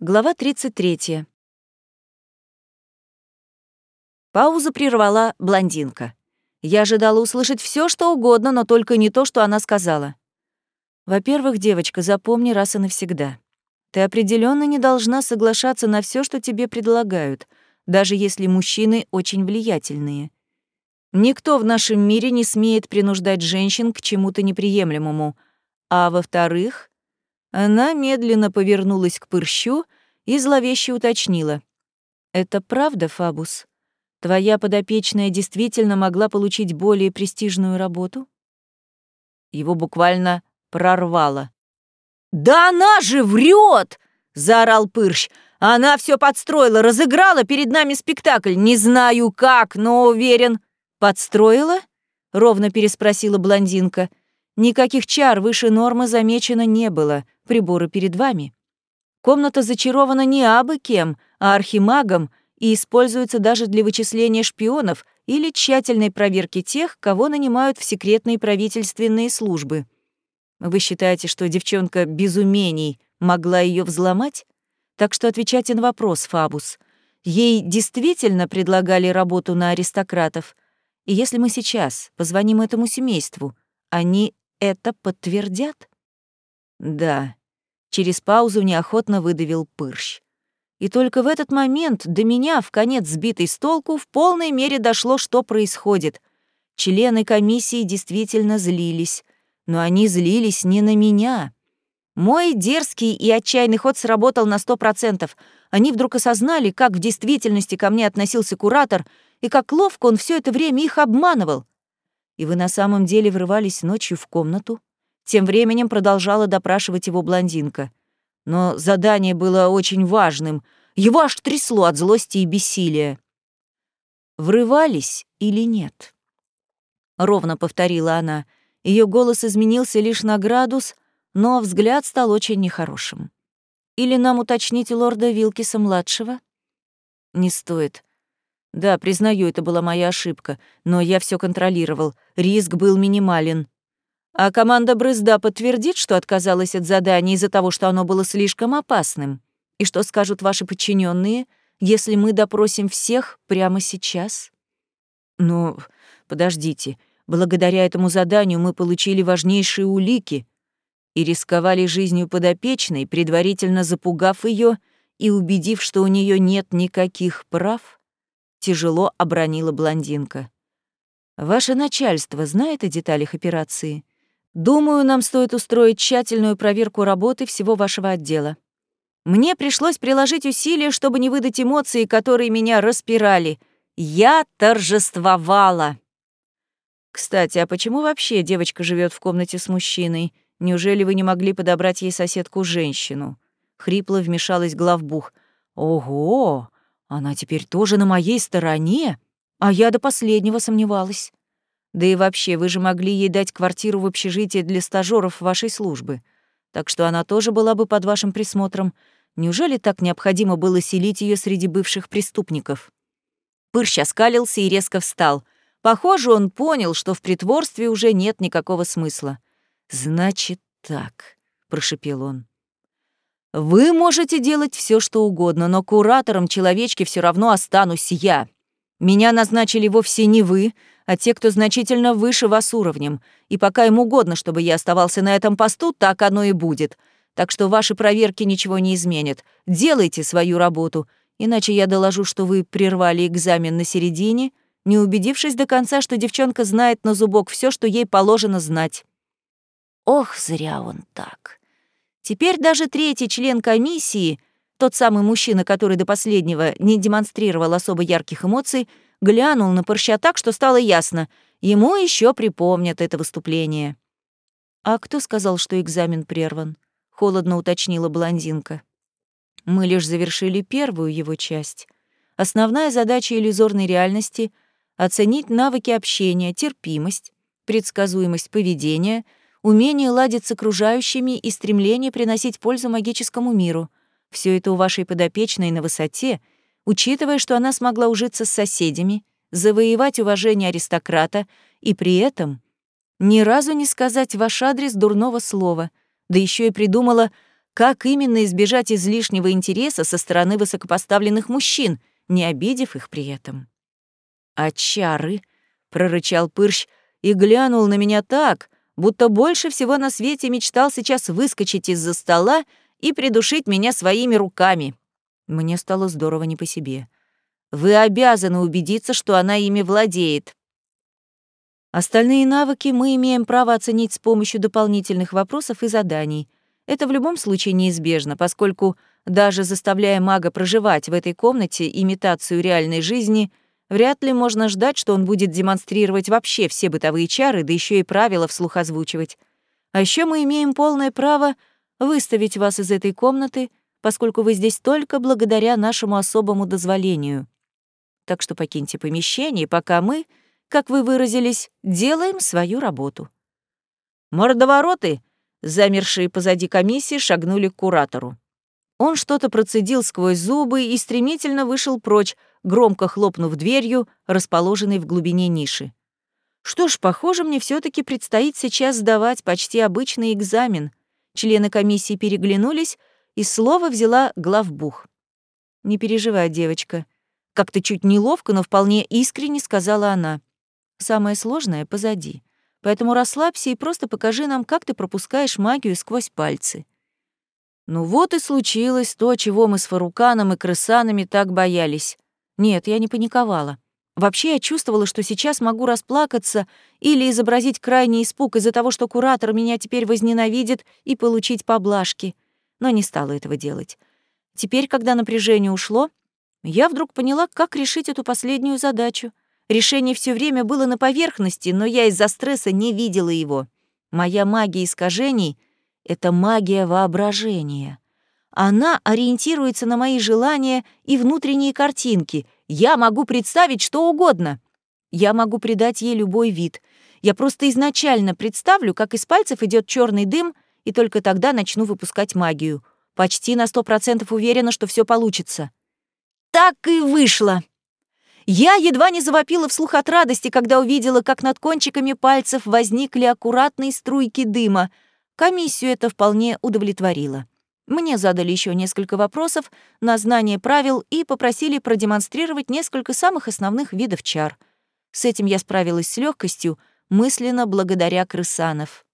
Глава 33. Паузу прервала блондинка. Я ожидала услышать все, что угодно, но только не то, что она сказала. Во-первых, девочка, запомни раз и навсегда. Ты определенно не должна соглашаться на все, что тебе предлагают, даже если мужчины очень влиятельные. Никто в нашем мире не смеет принуждать женщин к чему-то неприемлемому. А во-вторых, она медленно повернулась к Пырщу и зловеще уточнила. «Это правда, Фабус? Твоя подопечная действительно могла получить более престижную работу?» Его буквально прорвало. «Да она же врет! заорал Пырщ. «Она все подстроила, разыграла перед нами спектакль. Не знаю как, но уверен». «Подстроила?» — ровно переспросила блондинка. «Никаких чар выше нормы замечено не было приборы перед вами. Комната зачарована не абы кем, а архимагом и используется даже для вычисления шпионов или тщательной проверки тех, кого нанимают в секретные правительственные службы. Вы считаете, что девчонка без умений могла ее взломать? Так что отвечайте на вопрос, Фабус. Ей действительно предлагали работу на аристократов? И если мы сейчас позвоним этому семейству, они это подтвердят? Да, Через паузу неохотно выдавил Пырщ. И только в этот момент до меня, в конец сбитый с толку, в полной мере дошло, что происходит. Члены комиссии действительно злились, но они злились не на меня. Мой дерзкий и отчаянный ход сработал на сто процентов. Они вдруг осознали, как в действительности ко мне относился куратор и как ловко он все это время их обманывал. И вы на самом деле врывались ночью в комнату, тем временем продолжала допрашивать его блондинка. Но задание было очень важным. Его аж трясло от злости и бессилия. «Врывались или нет?» Ровно повторила она. Ее голос изменился лишь на градус, но взгляд стал очень нехорошим. «Или нам уточнить лорда Вилкиса-младшего?» «Не стоит. Да, признаю, это была моя ошибка, но я все контролировал. Риск был минимален. А команда Брызда подтвердит, что отказалась от задания из-за того, что оно было слишком опасным. И что скажут ваши подчиненные, если мы допросим всех прямо сейчас? Ну, подождите. Благодаря этому заданию мы получили важнейшие улики и рисковали жизнью подопечной, предварительно запугав ее и убедив, что у нее нет никаких прав, тяжело обронила блондинка. Ваше начальство знает о деталях операции? Думаю, нам стоит устроить тщательную проверку работы всего вашего отдела. Мне пришлось приложить усилия, чтобы не выдать эмоции, которые меня распирали. Я торжествовала. Кстати, а почему вообще девочка живет в комнате с мужчиной? Неужели вы не могли подобрать ей соседку-женщину? Хрипло вмешалась главбух. Ого, она теперь тоже на моей стороне? А я до последнего сомневалась. Да и вообще, вы же могли ей дать квартиру в общежитии для стажёров вашей службы. Так что она тоже была бы под вашим присмотром. Неужели так необходимо было селить ее среди бывших преступников? Пырщ оскалился и резко встал. Похоже, он понял, что в притворстве уже нет никакого смысла. «Значит так», — прошепел он. «Вы можете делать все, что угодно, но куратором человечки все равно останусь я. Меня назначили вовсе не вы, а те, кто значительно выше вас уровнем. И пока им угодно, чтобы я оставался на этом посту, так оно и будет. Так что ваши проверки ничего не изменят. Делайте свою работу, иначе я доложу, что вы прервали экзамен на середине, не убедившись до конца, что девчонка знает на зубок все, что ей положено знать. Ох, зря он так. Теперь даже третий член комиссии, тот самый мужчина, который до последнего не демонстрировал особо ярких эмоций, глянул на Порща так, что стало ясно, ему еще припомнят это выступление. «А кто сказал, что экзамен прерван?» — холодно уточнила блондинка. «Мы лишь завершили первую его часть. Основная задача иллюзорной реальности — оценить навыки общения, терпимость, предсказуемость поведения, умение ладить с окружающими и стремление приносить пользу магическому миру. Все это у вашей подопечной на высоте — учитывая, что она смогла ужиться с соседями, завоевать уважение аристократа и при этом ни разу не сказать ваш адрес дурного слова, да еще и придумала, Как именно избежать излишнего интереса со стороны высокопоставленных мужчин, не обидев их при этом? «А чары?» — прорычал Пырщ и глянул на меня так, будто больше всего на свете мечтал сейчас выскочить из-за стола и придушить меня своими руками. Мне стало здорово не по себе. Вы обязаны убедиться, что она ими владеет. Остальные навыки мы имеем право оценить с помощью дополнительных вопросов и заданий. Это в любом случае неизбежно, поскольку даже заставляя мага проживать в этой комнате имитацию реальной жизни, вряд ли можно ждать, что он будет демонстрировать вообще все бытовые чары, да еще и правила вслух озвучивать. А еще мы имеем полное право выставить вас из этой комнаты, поскольку вы здесь только благодаря нашему особому дозволению так что покиньте помещение, пока мы, как вы выразились, делаем свою работу». Мордовороты, замершие позади комиссии, шагнули к куратору. Он что-то процедил сквозь зубы и стремительно вышел прочь, громко хлопнув дверью, расположенной в глубине ниши. Что ж, похоже, мне все таки предстоит сейчас сдавать почти обычный экзамен. Члены комиссии переглянулись, и слово взяла главбух. «Не переживай, девочка. Как-то чуть неловко, но вполне искренне сказала она. «Самое сложное позади. Поэтому расслабься и просто покажи нам, как ты пропускаешь магию сквозь пальцы». Ну вот и случилось то, чего мы с Фаруканом и крысанами так боялись. Нет, я не паниковала. Вообще я чувствовала, что сейчас могу расплакаться или изобразить крайний испуг из-за того, что куратор меня теперь возненавидит и получить поблажки. Но не стала этого делать. Теперь, когда напряжение ушло, я вдруг поняла, как решить эту последнюю задачу. Решение все время было на поверхности, но я из-за стресса не видела его. Моя магия искажений — это магия воображения. Она ориентируется на мои желания и внутренние картинки. Я могу представить что угодно. Я могу придать ей любой вид. Я просто изначально представлю, как из пальцев идет черный дым, и только тогда начну выпускать магию. Почти на сто процентов уверена, что все получится. Так и вышло. Я едва не завопила вслух от радости, когда увидела, как над кончиками пальцев возникли аккуратные струйки дыма. Комиссию это вполне удовлетворило. Мне задали еще несколько вопросов на знание правил и попросили продемонстрировать несколько самых основных видов чар. С этим я справилась с легкостью, мысленно благодаря крысанов.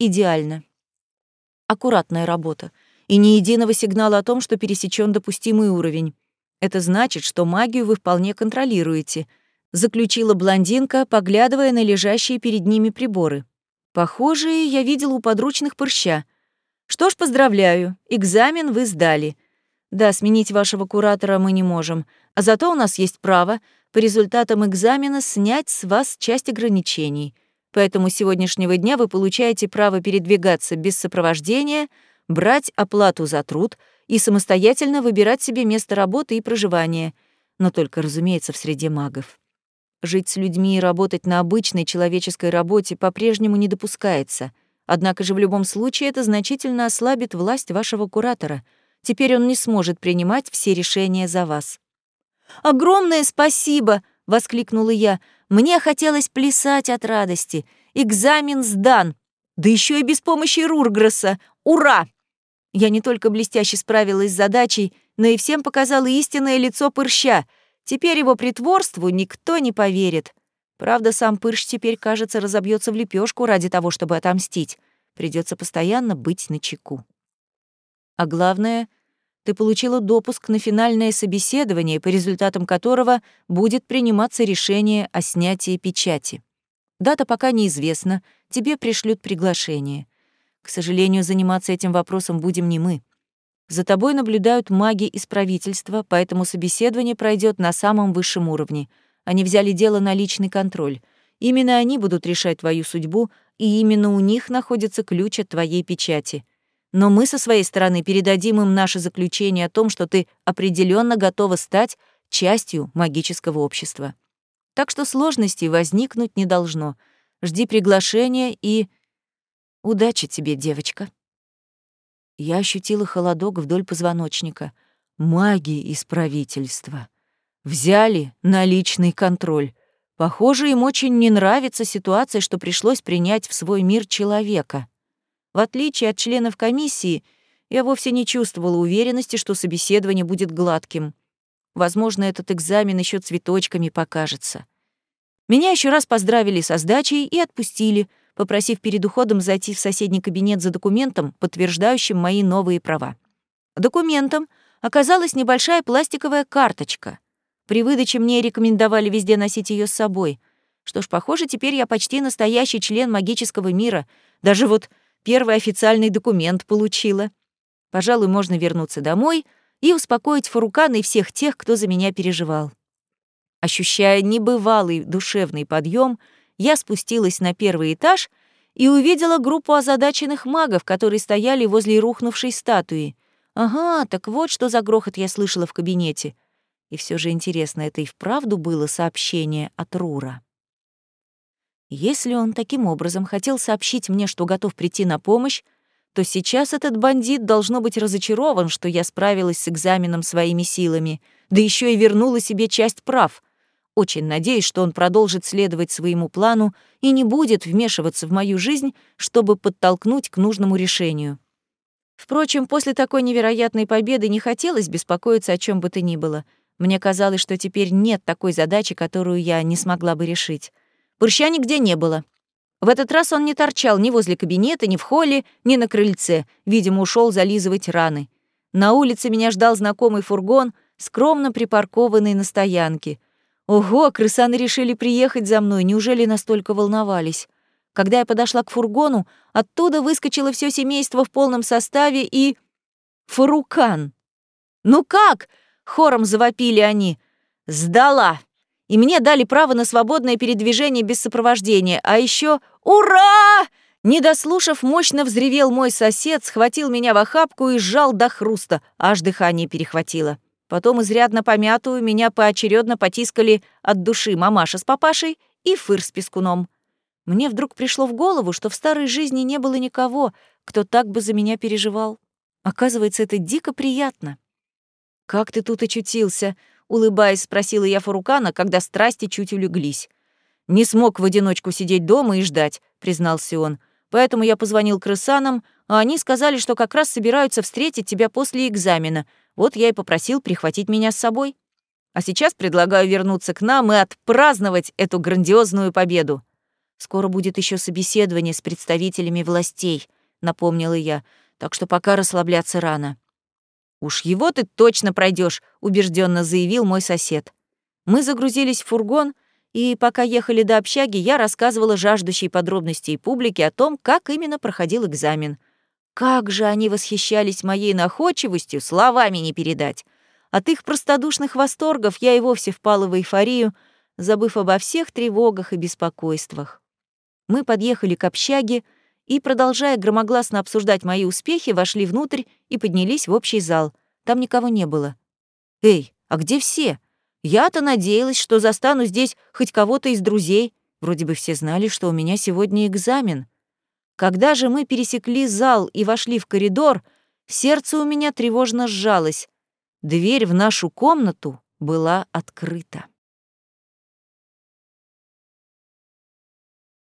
Идеально. Аккуратная работа. И ни единого сигнала о том, что пересечен допустимый уровень. Это значит, что магию вы вполне контролируете», — заключила блондинка, поглядывая на лежащие перед ними приборы. «Похожие я видела у подручных прыща. Что ж, поздравляю, экзамен вы сдали. Да, сменить вашего куратора мы не можем, а зато у нас есть право по результатам экзамена снять с вас часть ограничений. Поэтому с сегодняшнего дня вы получаете право передвигаться без сопровождения, брать оплату за труд — и самостоятельно выбирать себе место работы и проживания, но только, разумеется, в среде магов. Жить с людьми и работать на обычной человеческой работе по-прежнему не допускается. Однако же в любом случае это значительно ослабит власть вашего куратора. Теперь он не сможет принимать все решения за вас. «Огромное спасибо!» — воскликнула я. «Мне хотелось плясать от радости. Экзамен сдан. Да еще и без помощи Рургресса. Ура!» Я не только блестяще справилась с задачей, но и всем показала истинное лицо Пырща. Теперь его притворству никто не поверит. Правда, сам Пырщ теперь, кажется, разобьется в лепешку ради того, чтобы отомстить. Придется постоянно быть на чеку. А главное, ты получила допуск на финальное собеседование, по результатам которого будет приниматься решение о снятии печати. Дата пока неизвестна, тебе пришлют приглашение. К сожалению, заниматься этим вопросом будем не мы. За тобой наблюдают маги из правительства, поэтому собеседование пройдет на самом высшем уровне. Они взяли дело на личный контроль. Именно они будут решать твою судьбу, и именно у них находится ключ от твоей печати. Но мы со своей стороны передадим им наше заключение о том, что ты определенно готова стать частью магического общества. Так что сложностей возникнуть не должно. Жди приглашения и Удачи тебе, девочка. Я ощутила холодок вдоль позвоночника. Маги из правительства. Взяли на личный контроль. Похоже, им очень не нравится ситуация, что пришлось принять в свой мир человека. В отличие от членов комиссии, я вовсе не чувствовала уверенности, что собеседование будет гладким. Возможно, этот экзамен еще цветочками покажется. Меня еще раз поздравили со сдачей и отпустили, попросив перед уходом зайти в соседний кабинет за документом, подтверждающим мои новые права. Документом оказалась небольшая пластиковая карточка. При выдаче мне рекомендовали везде носить ее с собой. Что ж, похоже, теперь я почти настоящий член магического мира. Даже вот первый официальный документ получила. Пожалуй, можно вернуться домой и успокоить Фарукана и всех тех, кто за меня переживал. Ощущая небывалый душевный подъем, я спустилась на первый этаж и увидела группу озадаченных магов, которые стояли возле рухнувшей статуи. Ага, так вот что за грохот я слышала в кабинете. И все же интересно, это и вправду было сообщение от Рура. Если он таким образом хотел сообщить мне, что готов прийти на помощь, то сейчас этот бандит должно быть разочарован, что я справилась с экзаменом своими силами, да еще и вернула себе часть прав. Очень надеюсь, что он продолжит следовать своему плану и не будет вмешиваться в мою жизнь, чтобы подтолкнуть к нужному решению. Впрочем, после такой невероятной победы не хотелось беспокоиться о чем бы то ни было. Мне казалось, что теперь нет такой задачи, которую я не смогла бы решить. Пырща нигде не было. В этот раз он не торчал ни возле кабинета, ни в холле, ни на крыльце. Видимо, ушел зализывать раны. На улице меня ждал знакомый фургон, скромно припаркованный на стоянке. Ого, крысаны решили приехать за мной, неужели настолько волновались? Когда я подошла к фургону, оттуда выскочило все семейство в полном составе и... Фарукан. «Ну как?» — хором завопили они. «Сдала!» И мне дали право на свободное передвижение без сопровождения. А еще «Ура!» Не дослушав, мощно взревел мой сосед, схватил меня в охапку и сжал до хруста, аж дыхание перехватило. Потом изрядно помятую меня поочередно потискали от души мамаша с папашей и фыр с пескуном. Мне вдруг пришло в голову, что в старой жизни не было никого, кто так бы за меня переживал. Оказывается, это дико приятно. «Как ты тут очутился?» — улыбаясь, спросила я Фарукана, когда страсти чуть улеглись. «Не смог в одиночку сидеть дома и ждать», — признался он. «Поэтому я позвонил крысанам, а они сказали, что как раз собираются встретить тебя после экзамена. Вот я и попросил прихватить меня с собой. А сейчас предлагаю вернуться к нам и отпраздновать эту грандиозную победу». Скоро будет еще собеседование с представителями властей, напомнила я, так что пока расслабляться рано. Уж его ты точно пройдешь, убежденно заявил мой сосед. Мы загрузились в фургон, и пока ехали до общаги, я рассказывала жаждущей подробностей публике о том, как именно проходил экзамен. Как же они восхищались моей находчивостью, словами не передать. От их простодушных восторгов я и вовсе впала в эйфорию, забыв обо всех тревогах и беспокойствах. Мы подъехали к общаге и, продолжая громогласно обсуждать мои успехи, вошли внутрь и поднялись в общий зал. Там никого не было. «Эй, а где все? Я-то надеялась, что застану здесь хоть кого-то из друзей. Вроде бы все знали, что у меня сегодня экзамен. Когда же мы пересекли зал и вошли в коридор, сердце у меня тревожно сжалось. Дверь в нашу комнату была открыта.